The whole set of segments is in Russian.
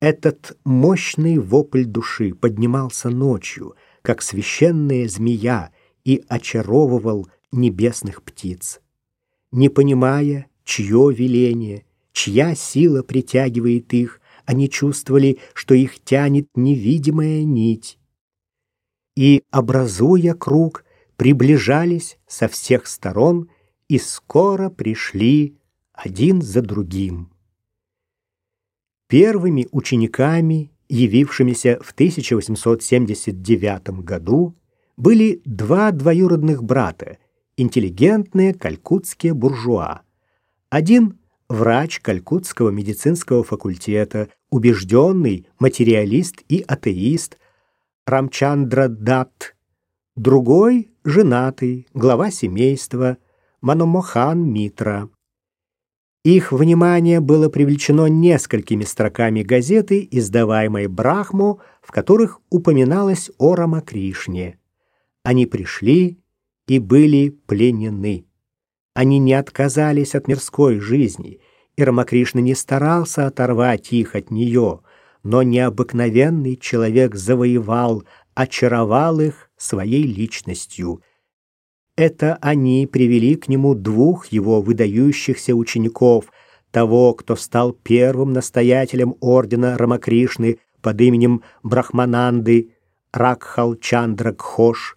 Этот мощный вопль души поднимался ночью, как священная змея, и очаровывал небесных птиц. Не понимая, чье веление, чья сила притягивает их, они чувствовали, что их тянет невидимая нить. И, образуя круг, приближались со всех сторон и скоро пришли один за другим. Первыми учениками, явившимися в 1879 году, были два двоюродных брата, интеллигентные калькутские буржуа. Один – врач Калькутского медицинского факультета, убежденный материалист и атеист Рамчандра Датт. Другой – женатый, глава семейства Маномохан Митра. Их внимание было привлечено несколькими строками газеты, издаваемой Брахму, в которых упоминалось о Рамакришне. Они пришли и были пленены. Они не отказались от мирской жизни, и Рамакришна не старался оторвать их от нее, но необыкновенный человек завоевал, очаровал их своей личностью. Это они привели к нему двух его выдающихся учеников, того, кто стал первым настоятелем ордена Рамакришны под именем Брахмананды, Ракхал Чандра Гхош,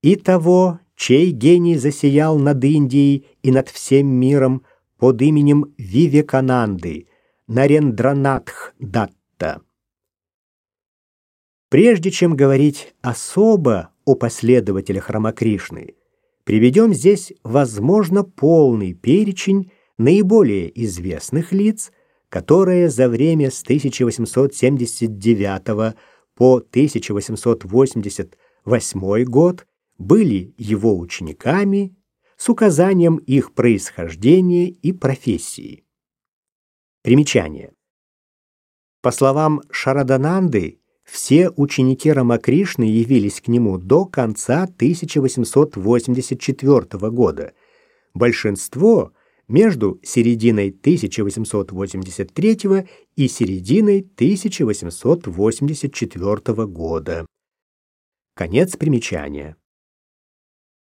и того, чей гений засиял над Индией и над всем миром под именем Вивекананды, Нарендранатх Датта. Прежде чем говорить особо о последователях Рамакришны, приведем здесь, возможно, полный перечень наиболее известных лиц, которые за время с 1879 по 1888 год были его учениками с указанием их происхождения и профессии. Примечание. По словам Шарадананды, все ученики Рамакришны явились к нему до конца 1884 года. Большинство между серединой 1883 и серединой 1884 года. Конец примечания.